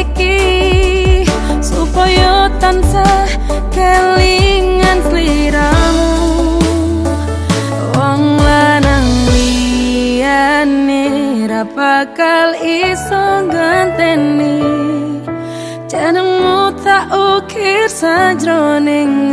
iki supaya tansah kelingan sliramu wong lanang liyane ra bakal iso ganteni jenengmu tak ukir sajroning